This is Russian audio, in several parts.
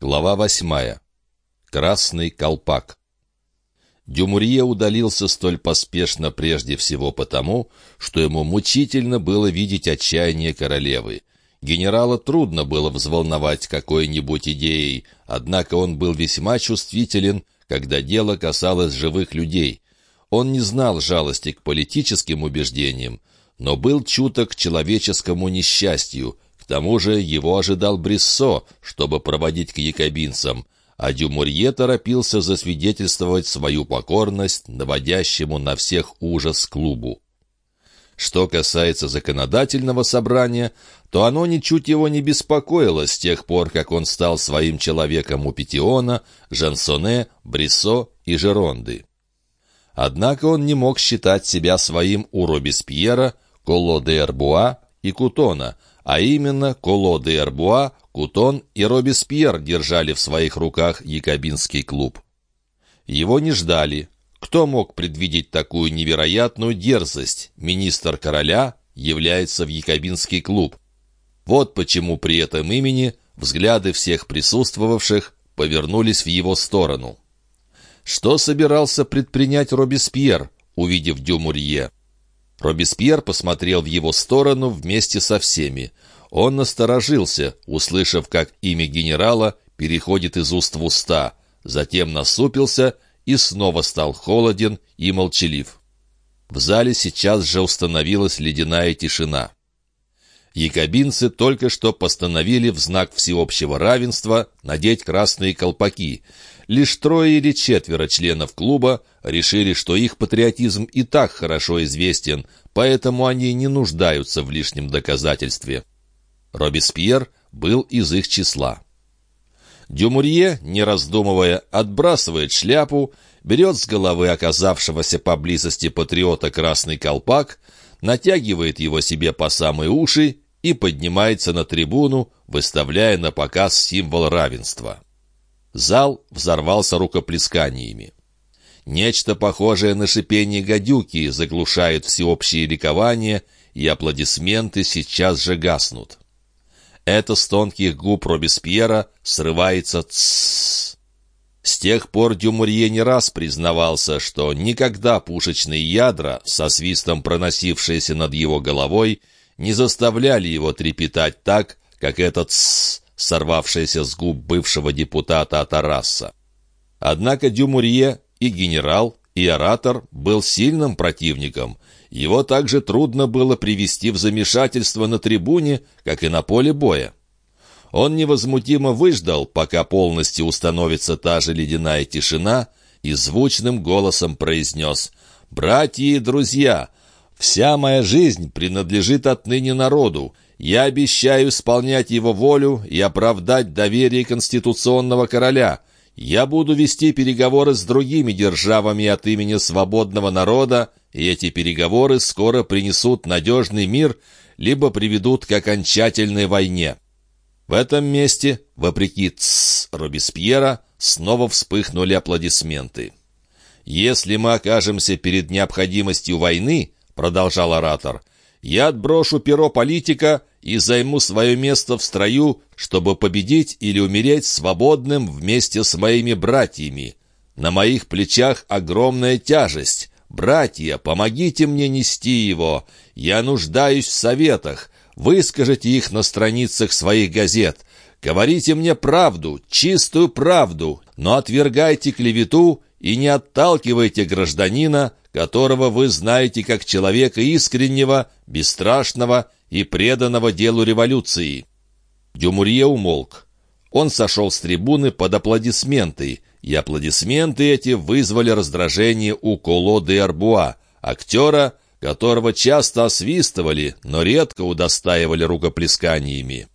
Глава восьмая. Красный колпак. Дюмурье удалился столь поспешно прежде всего потому, что ему мучительно было видеть отчаяние королевы. Генерала трудно было взволновать какой-нибудь идеей, однако он был весьма чувствителен, когда дело касалось живых людей. Он не знал жалости к политическим убеждениям, но был чуток человеческому несчастью — тому же его ожидал Бриссо, чтобы проводить к якобинцам, а Дюмурье торопился засвидетельствовать свою покорность наводящему на всех ужас клубу. Что касается законодательного собрания, то оно ничуть его не беспокоило с тех пор, как он стал своим человеком у Петиона, Жансоне, Бриссо и Жеронды. Однако он не мог считать себя своим у Робеспьера, Коло де Эрбуа и Кутона, а именно Коло де Арбуа, Кутон и Робеспьер держали в своих руках якобинский клуб. Его не ждали. Кто мог предвидеть такую невероятную дерзость? Министр короля является в якобинский клуб. Вот почему при этом имени взгляды всех присутствовавших повернулись в его сторону. Что собирался предпринять Робеспьер, увидев Дюмурье? Робеспьер посмотрел в его сторону вместе со всеми. Он насторожился, услышав, как имя генерала переходит из уст в уста, затем насупился и снова стал холоден и молчалив. В зале сейчас же установилась ледяная тишина. Якобинцы только что постановили в знак всеобщего равенства надеть красные колпаки. Лишь трое или четверо членов клуба решили, что их патриотизм и так хорошо известен, поэтому они не нуждаются в лишнем доказательстве. Робеспьер был из их числа. Дюмурье, не раздумывая, отбрасывает шляпу, берет с головы оказавшегося поблизости патриота красный колпак, натягивает его себе по самые уши и поднимается на трибуну, выставляя на показ символ равенства. Зал взорвался рукоплесканиями. Нечто похожее на шипение гадюки заглушает всеобщее ликование, и аплодисменты сейчас же гаснут. Это с тонких губ Робеспьера срывается «тссс». С тех пор Дюмурье не раз признавался, что никогда пушечные ядра, со свистом проносившиеся над его головой, не заставляли его трепетать так, как этот «тссс», сорвавшийся с губ бывшего депутата Атараса. Однако Дюмурье и генерал, и оратор был сильным противником. Его также трудно было привести в замешательство на трибуне, как и на поле боя. Он невозмутимо выждал, пока полностью установится та же ледяная тишина, и звучным голосом произнес «Братья и друзья, вся моя жизнь принадлежит отныне народу. Я обещаю исполнять его волю и оправдать доверие конституционного короля. Я буду вести переговоры с другими державами от имени свободного народа, и эти переговоры скоро принесут надежный мир, либо приведут к окончательной войне». В этом месте, вопреки «тссс» Робеспьера, снова вспыхнули аплодисменты. «Если мы окажемся перед необходимостью войны», — продолжал оратор, «я отброшу перо политика и займу свое место в строю, чтобы победить или умереть свободным вместе с моими братьями. На моих плечах огромная тяжесть. Братья, помогите мне нести его. Я нуждаюсь в советах. Выскажите их на страницах своих газет. Говорите мне правду, чистую правду, но отвергайте клевету и не отталкивайте гражданина, которого вы знаете как человека искреннего, бесстрашного и преданного делу революции». Дюмурье умолк. Он сошел с трибуны под аплодисменты, и аплодисменты эти вызвали раздражение у Коло де Арбуа, актера, которого часто освистывали, но редко удостаивали рукоплесканиями.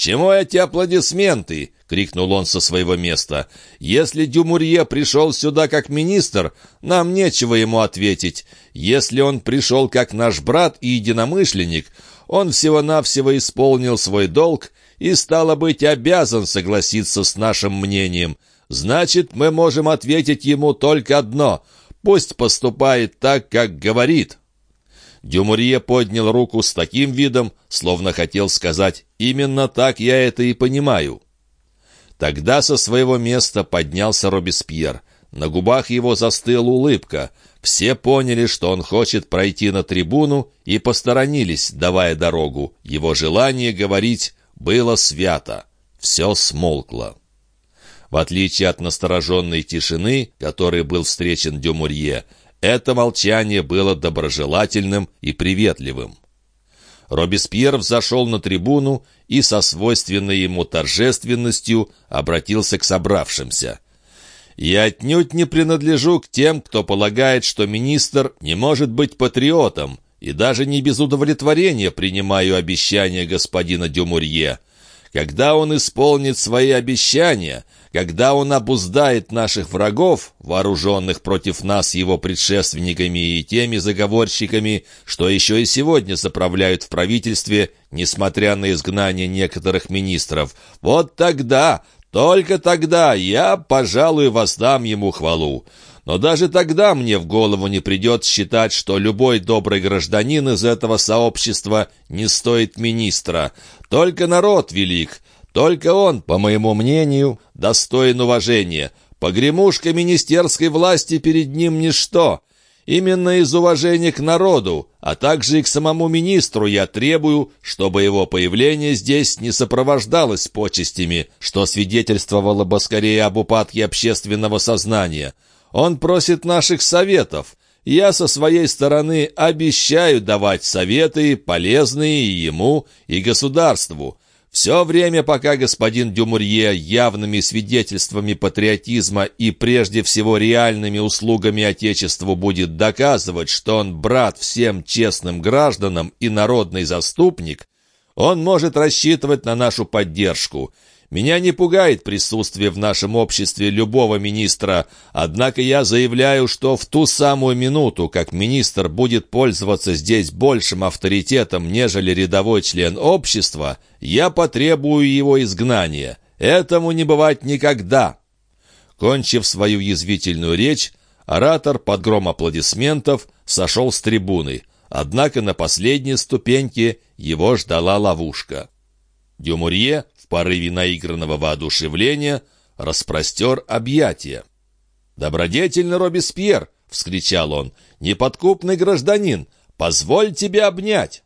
«К чему эти аплодисменты?» — крикнул он со своего места. «Если Дюмурье пришел сюда как министр, нам нечего ему ответить. Если он пришел как наш брат и единомышленник, он всего-навсего исполнил свой долг и, стало быть, обязан согласиться с нашим мнением. Значит, мы можем ответить ему только одно — пусть поступает так, как говорит». Дюмурье поднял руку с таким видом, словно хотел сказать «именно так я это и понимаю». Тогда со своего места поднялся Робеспьер. На губах его застыла улыбка. Все поняли, что он хочет пройти на трибуну, и посторонились, давая дорогу. Его желание говорить было свято. Все смолкло. В отличие от настороженной тишины, которой был встречен Дюмурье, это молчание было доброжелательным и приветливым. Робеспьер взошел на трибуну и со свойственной ему торжественностью обратился к собравшимся. «Я отнюдь не принадлежу к тем, кто полагает, что министр не может быть патриотом, и даже не без удовлетворения принимаю обещания господина Дюмурье. Когда он исполнит свои обещания, когда он обуздает наших врагов, вооруженных против нас его предшественниками и теми заговорщиками, что еще и сегодня заправляют в правительстве, несмотря на изгнание некоторых министров, вот тогда, только тогда я, пожалуй, воздам ему хвалу. Но даже тогда мне в голову не придет считать, что любой добрый гражданин из этого сообщества не стоит министра. Только народ велик, только он, по моему мнению, достоин уважения. Погремушка министерской власти перед ним ничто. Именно из уважения к народу, а также и к самому министру я требую, чтобы его появление здесь не сопровождалось почестями, что свидетельствовало бы скорее об упадке общественного сознания. Он просит наших советов. Я со своей стороны обещаю давать советы, полезные ему, и государству. Все время, пока господин Дюмурье явными свидетельствами патриотизма и прежде всего реальными услугами Отечеству будет доказывать, что он брат всем честным гражданам и народный заступник, он может рассчитывать на нашу поддержку. Меня не пугает присутствие в нашем обществе любого министра, однако я заявляю, что в ту самую минуту, как министр будет пользоваться здесь большим авторитетом, нежели рядовой член общества, я потребую его изгнания. Этому не бывать никогда». Кончив свою язвительную речь, оратор под гром аплодисментов сошел с трибуны, однако на последней ступеньке его ждала ловушка. Дюмурье порыве наигранного воодушевления распростер объятия. «Добродетельный Робеспьер!» — вскричал он. «Неподкупный гражданин! Позволь тебе обнять!»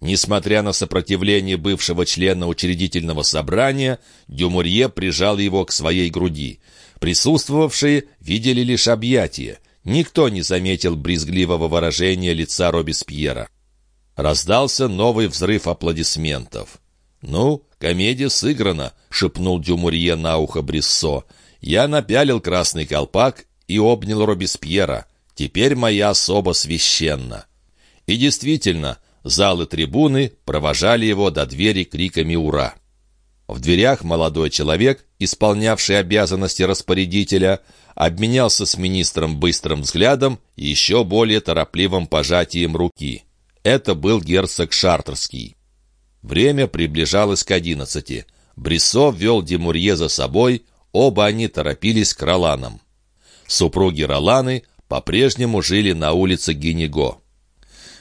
Несмотря на сопротивление бывшего члена учредительного собрания, Дюмурье прижал его к своей груди. Присутствовавшие видели лишь объятия. Никто не заметил брезгливого выражения лица Робеспьера. Раздался новый взрыв аплодисментов. «Ну, комедия сыграна», — шепнул Дюмурье на ухо Бриссо. «Я напялил красный колпак и обнял Робеспьера. Теперь моя особа священна». И действительно, залы трибуны провожали его до двери криками «Ура!». В дверях молодой человек, исполнявший обязанности распорядителя, обменялся с министром быстрым взглядом и еще более торопливым пожатием руки. Это был герцог Шартерский. Время приближалось к одиннадцати. Бриссо вел Демурье за собой, оба они торопились к Роланам. Супруги Роланы по-прежнему жили на улице Гинего.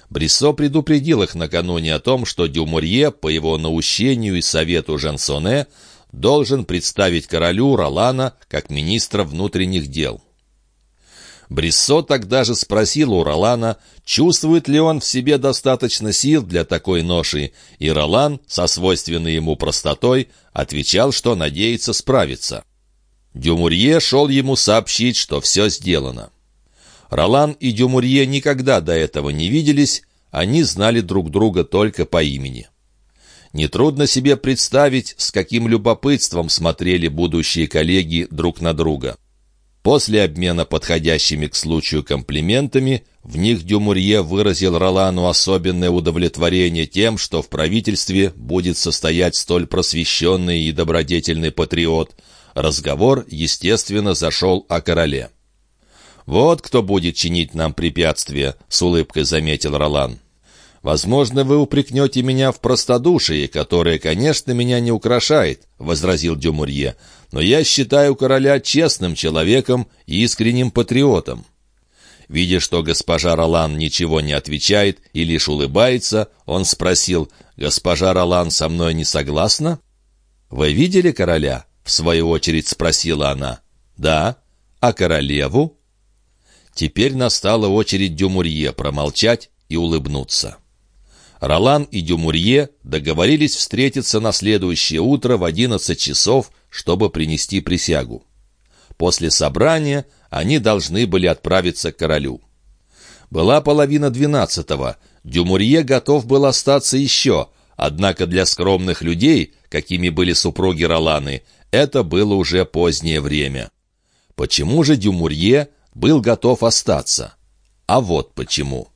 Бриссо предупредил их накануне о том, что Дюмурье, по его наущению и совету Жансоне, должен представить королю Ролана как министра внутренних дел. Бриссо тогда же спросил у Ролана, чувствует ли он в себе достаточно сил для такой ноши, и Ролан, со свойственной ему простотой, отвечал, что надеется справиться. Дюмурье шел ему сообщить, что все сделано. Ролан и Дюмурье никогда до этого не виделись, они знали друг друга только по имени. Нетрудно себе представить, с каким любопытством смотрели будущие коллеги друг на друга. После обмена подходящими к случаю комплиментами, в них Дюмурье выразил Ролану особенное удовлетворение тем, что в правительстве будет состоять столь просвещенный и добродетельный патриот. Разговор, естественно, зашел о короле. «Вот кто будет чинить нам препятствия», — с улыбкой заметил Ролан. «Возможно, вы упрекнете меня в простодушии, которое, конечно, меня не украшает», — возразил Дюмурье но я считаю короля честным человеком и искренним патриотом». Видя, что госпожа Ролан ничего не отвечает и лишь улыбается, он спросил, «Госпожа Ролан со мной не согласна?» «Вы видели короля?» — в свою очередь спросила она. «Да. А королеву?» Теперь настала очередь Дюмурье промолчать и улыбнуться. Ролан и Дюмурье договорились встретиться на следующее утро в одиннадцать часов, чтобы принести присягу. После собрания они должны были отправиться к королю. Была половина двенадцатого. Дюмурье готов был остаться еще, однако для скромных людей, какими были супруги Роланы, это было уже позднее время. Почему же Дюмурье был готов остаться? А вот почему.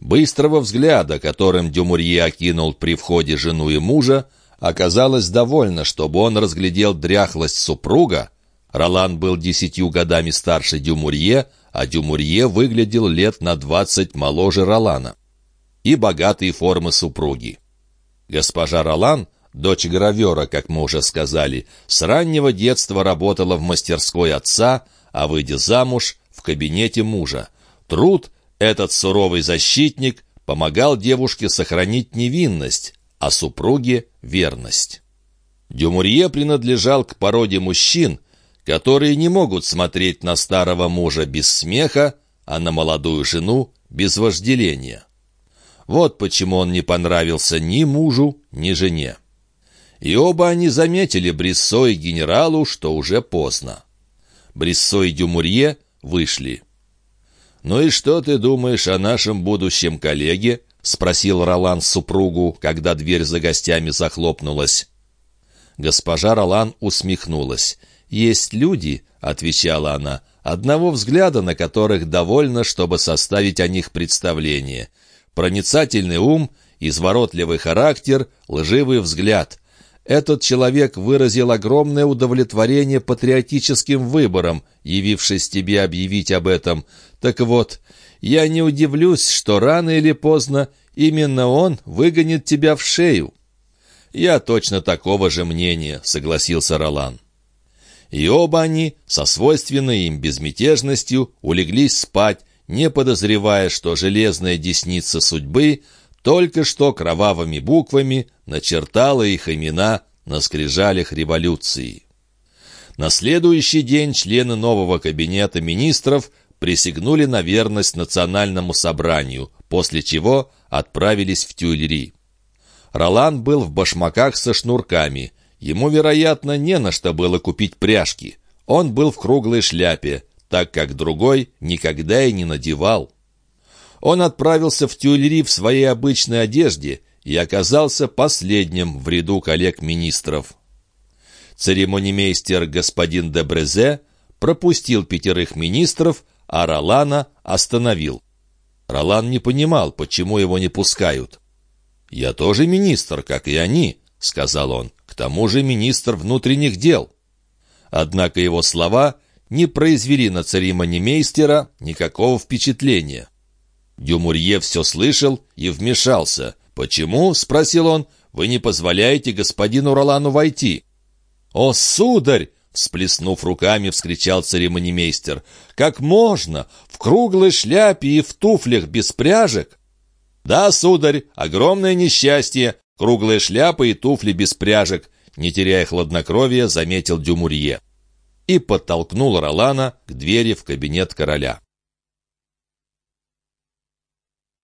Быстрого взгляда, которым Дюмурье окинул при входе жену и мужа, оказалось довольно, чтобы он разглядел дряхлость супруга. Ролан был десятью годами старше Дюмурье, а Дюмурье выглядел лет на двадцать моложе Ролана. И богатые формы супруги. Госпожа Ролан, дочь гравера, как мы уже сказали, с раннего детства работала в мастерской отца, а, выйдя замуж, в кабинете мужа. Труд этот суровый защитник помогал девушке сохранить невинность, а супруге — верность. Дюмурье принадлежал к породе мужчин, которые не могут смотреть на старого мужа без смеха, а на молодую жену без вожделения. Вот почему он не понравился ни мужу, ни жене. И оба они заметили Бриссо и генералу, что уже поздно. Бриссо и Дюмурье вышли. «Ну и что ты думаешь о нашем будущем коллеге?» — спросил Ролан супругу, когда дверь за гостями захлопнулась. Госпожа Ролан усмехнулась. «Есть люди», — отвечала она, — «одного взгляда на которых довольно, чтобы составить о них представление. Проницательный ум, изворотливый характер, лживый взгляд. Этот человек выразил огромное удовлетворение патриотическим выбором, явившись тебе объявить об этом. Так вот, я не удивлюсь, что рано или поздно именно он выгонит тебя в шею». «Я точно такого же мнения», — согласился Ролан. И оба они, со свойственной им безмятежностью, улеглись спать, не подозревая, что железная десница судьбы только что кровавыми буквами начертала их имена на скрижалях революции. На следующий день члены нового кабинета министров присягнули на верность национальному собранию, после чего отправились в Тюильри. Ролан был в башмаках со шнурками. Ему, вероятно, не на что было купить пряжки. Он был в круглой шляпе, так как другой никогда и не надевал. Он отправился в Тюильри в своей обычной одежде и оказался последним в ряду коллег-министров. Церемонимейстер господин де Брезе пропустил пятерых министров, а Ролана остановил. Ролан не понимал, почему его не пускают. «Я тоже министр, как и они», — сказал он, — «к тому же министр внутренних дел». Однако его слова не произвели на церемонимейстера никакого впечатления. Дюмурье все слышал и вмешался. «Почему?» — спросил он. «Вы не позволяете господину Ролану войти». «О, сударь!» — всплеснув руками, вскричал церемонимейстер. «Как можно? В круглой шляпе и в туфлях без пряжек?» «Да, сударь, огромное несчастье. Круглая шляпа и туфли без пряжек», — не теряя хладнокровия, заметил Дюмурье. И подтолкнул Ролана к двери в кабинет короля.